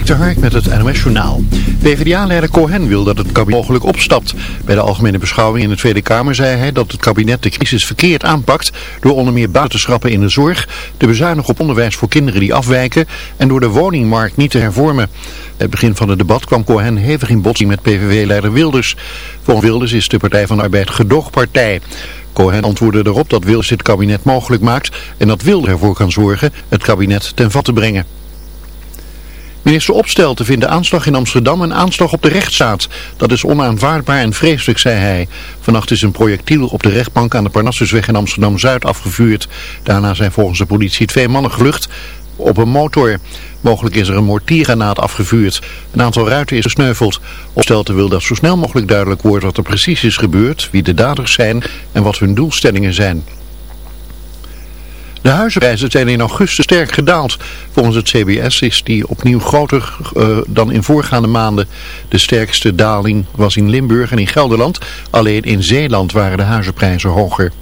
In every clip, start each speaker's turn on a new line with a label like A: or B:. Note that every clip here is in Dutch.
A: Dik de met het NOS Journaal. PvdA-leider Cohen wil dat het kabinet mogelijk opstapt. Bij de algemene beschouwing in de Tweede Kamer zei hij dat het kabinet de crisis verkeerd aanpakt... door onder meer buitenschrappen in de zorg, de bezuinigen op onderwijs voor kinderen die afwijken... en door de woningmarkt niet te hervormen. Bij het begin van het debat kwam Cohen hevig in botsing met PVV-leider Wilders. Volgens Wilders is de Partij van de Arbeid gedoogpartij. Cohen antwoordde erop dat Wilders dit kabinet mogelijk maakt... en dat Wilders ervoor kan zorgen het kabinet ten vat te brengen. Minister Opstelten vindt de aanslag in Amsterdam een aanslag op de rechtsstaat. Dat is onaanvaardbaar en vreselijk, zei hij. Vannacht is een projectiel op de rechtbank aan de Parnassusweg in Amsterdam-Zuid afgevuurd. Daarna zijn volgens de politie twee mannen gevlucht op een motor. Mogelijk is er een mortiergranaat afgevuurd. Een aantal ruiten is gesneuveld. Opstelten wil dat zo snel mogelijk duidelijk wordt wat er precies is gebeurd, wie de daders zijn en wat hun doelstellingen zijn. De huizenprijzen zijn in augustus sterk gedaald. Volgens het CBS is die opnieuw groter uh, dan in voorgaande maanden. De sterkste daling was in Limburg en in Gelderland. Alleen in Zeeland waren de huizenprijzen hoger.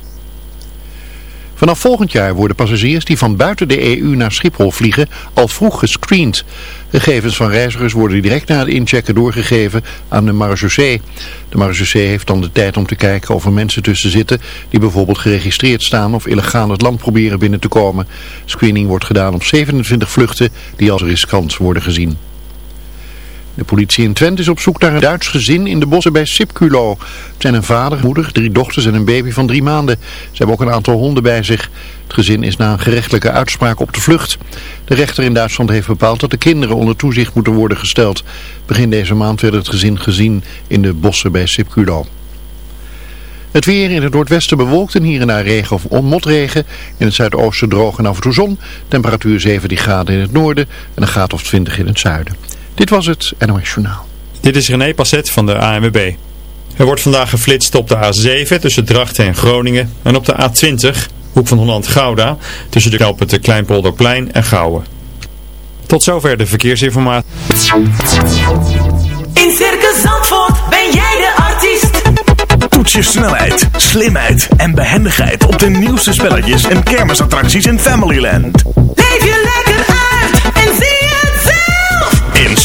A: Vanaf volgend jaar worden passagiers die van buiten de EU naar Schiphol vliegen al vroeg gescreend. Gegevens van reizigers worden direct na het inchecken doorgegeven aan de marechaussee. De marechaussee heeft dan de tijd om te kijken of er mensen tussen zitten die bijvoorbeeld geregistreerd staan of illegaal het land proberen binnen te komen. Screening wordt gedaan op 27 vluchten die als riskant worden gezien. De politie in Twente is op zoek naar een Duits gezin in de bossen bij Sipculo. Het zijn een vader, moeder, drie dochters en een baby van drie maanden. Ze hebben ook een aantal honden bij zich. Het gezin is na een gerechtelijke uitspraak op de vlucht. De rechter in Duitsland heeft bepaald dat de kinderen onder toezicht moeten worden gesteld. Begin deze maand werd het gezin gezien in de bossen bij Sipculo. Het weer in het noordwesten bewolkt en hier en daar regen of motregen. In het zuidoosten droog en af en toe zon. Temperatuur 17 graden in het noorden en een graad of 20 in het zuiden. Dit was het NOS Journaal.
B: Dit is René Passet van de ANWB. Er wordt vandaag geflitst op de A7 tussen Drachten en Groningen en op de A20, hoek van Holland-Gouda, tussen de knooppunten Kleinpolderplein en Gouwen. Tot zover de verkeersinformatie.
C: In Circus Zandvoort ben jij de artiest.
D: Toets je snelheid, slimheid en behendigheid op de nieuwste spelletjes en kermisattracties in Familyland.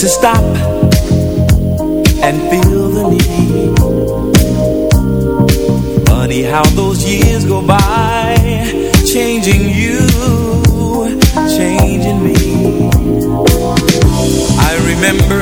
E: to stop and feel the need. Funny how those years go by, changing you, changing me. I remember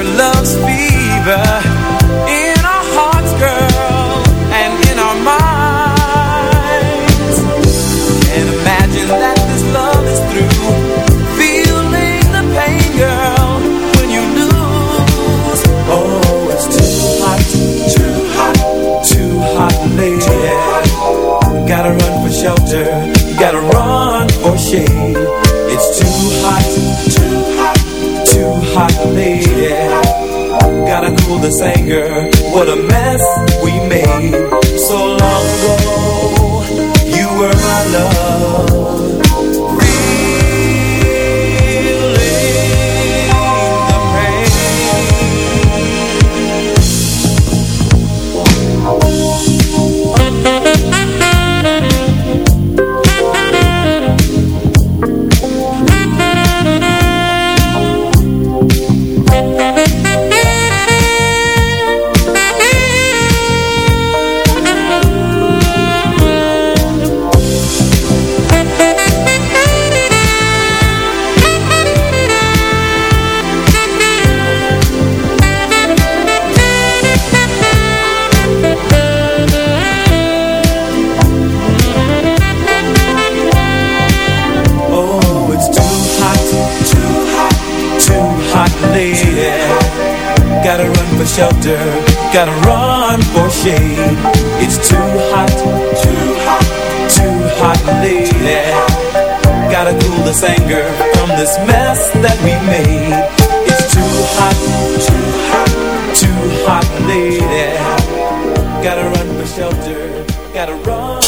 E: gotta run.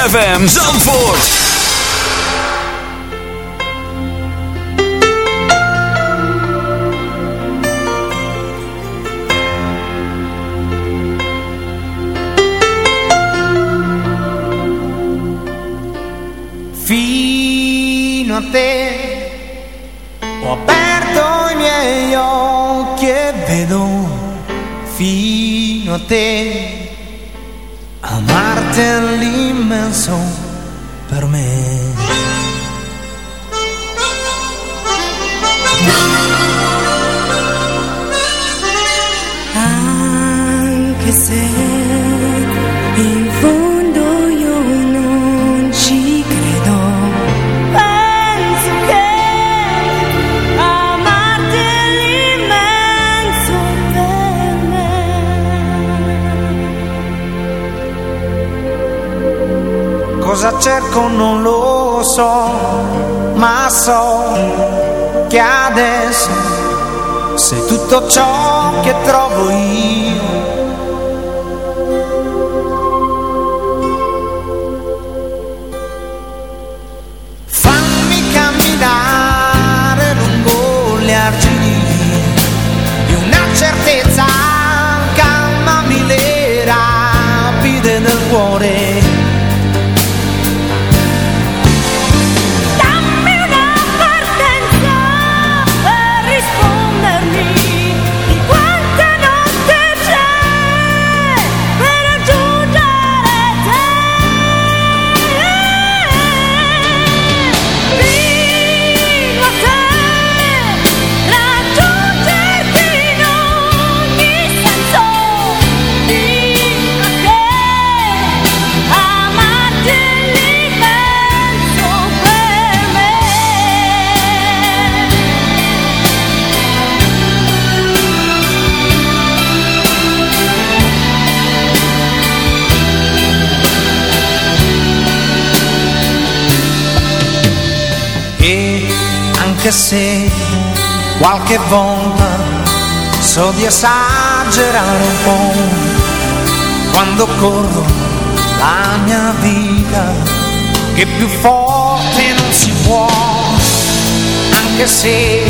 F: ZFM Zandvoort.
G: Fino a te ho aperto i miei occhi e vedo fino a te
H: anche se
I: qualche volta so di esagerare un po' quando corro la mia vita che più forte non si può anche se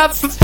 I: up.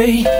I: free.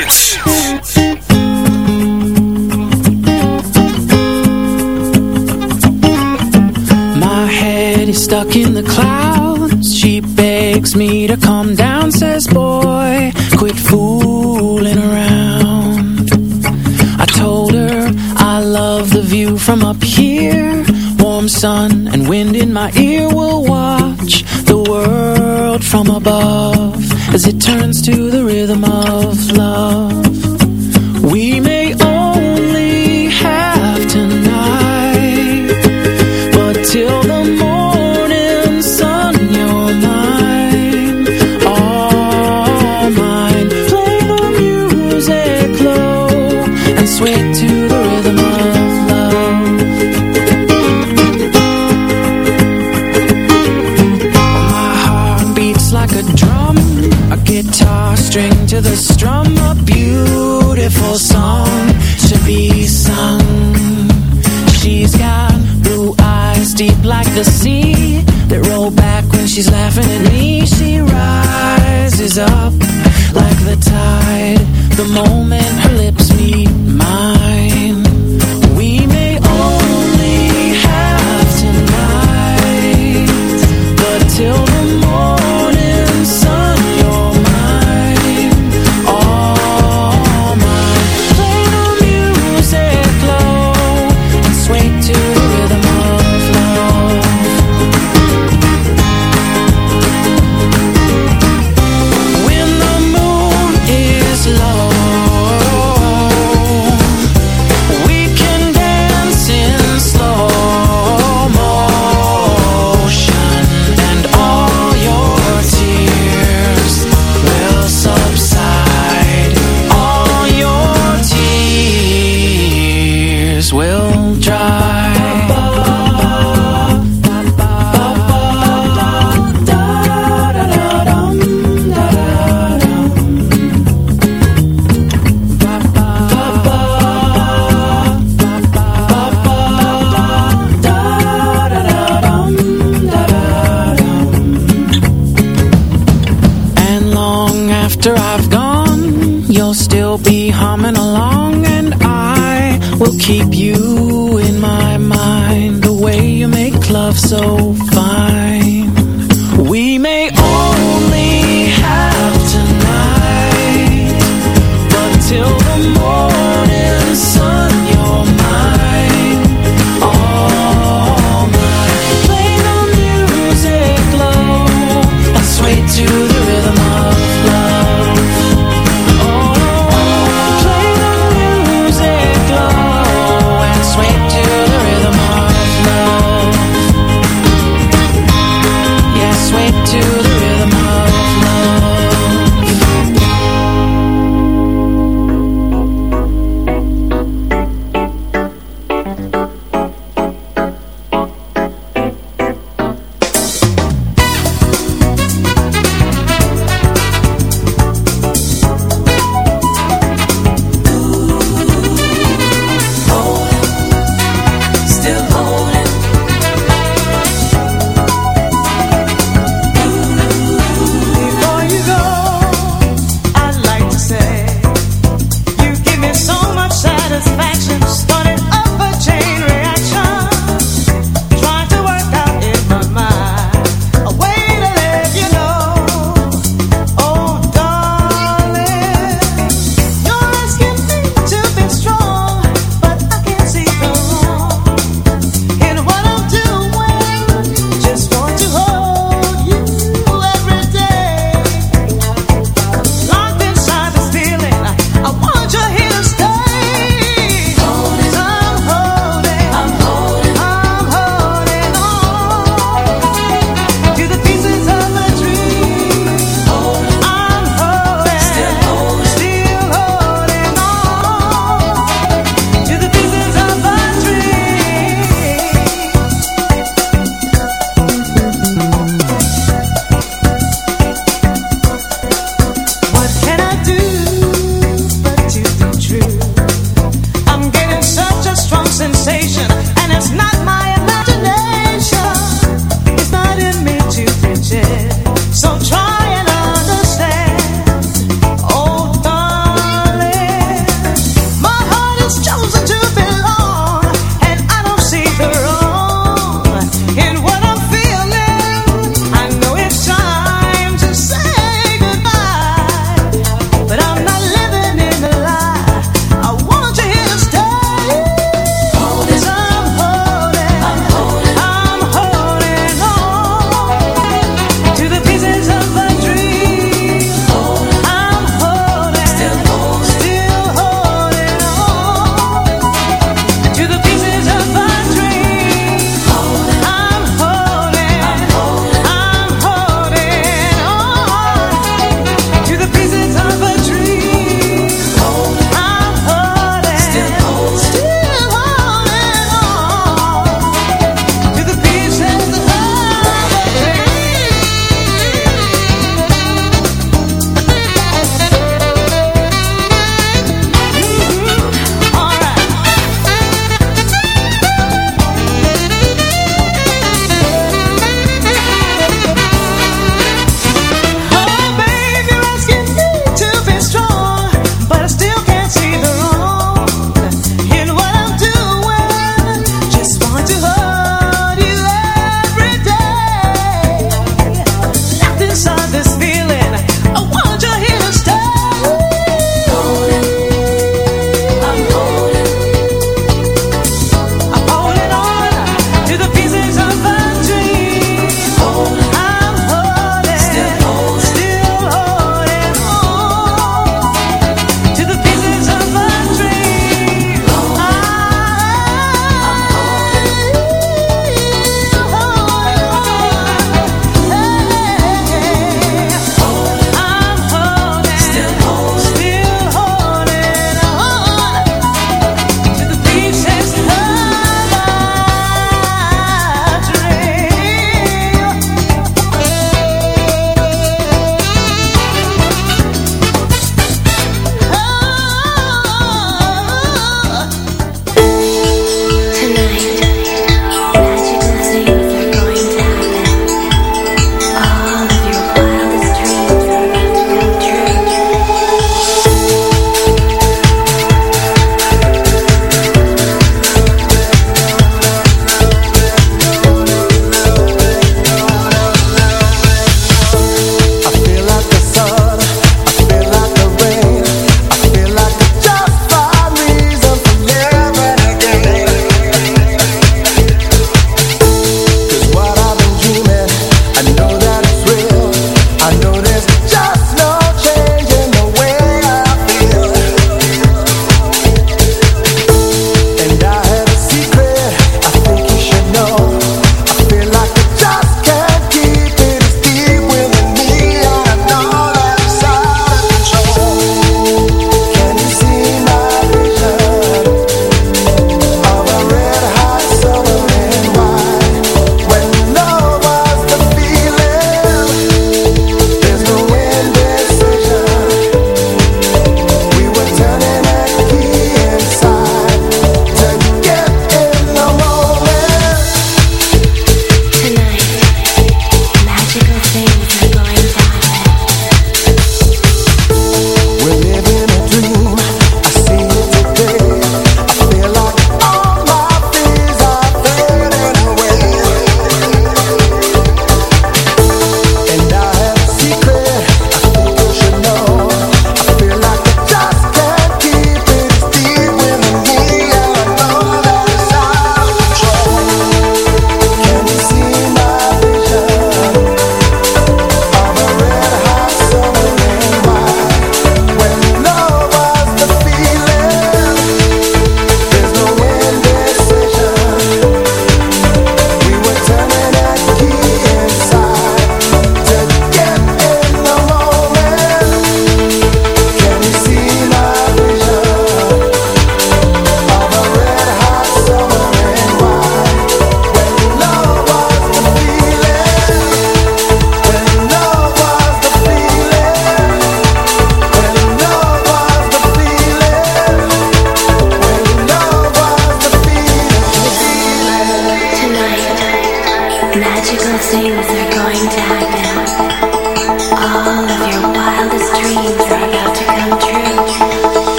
E: Fine.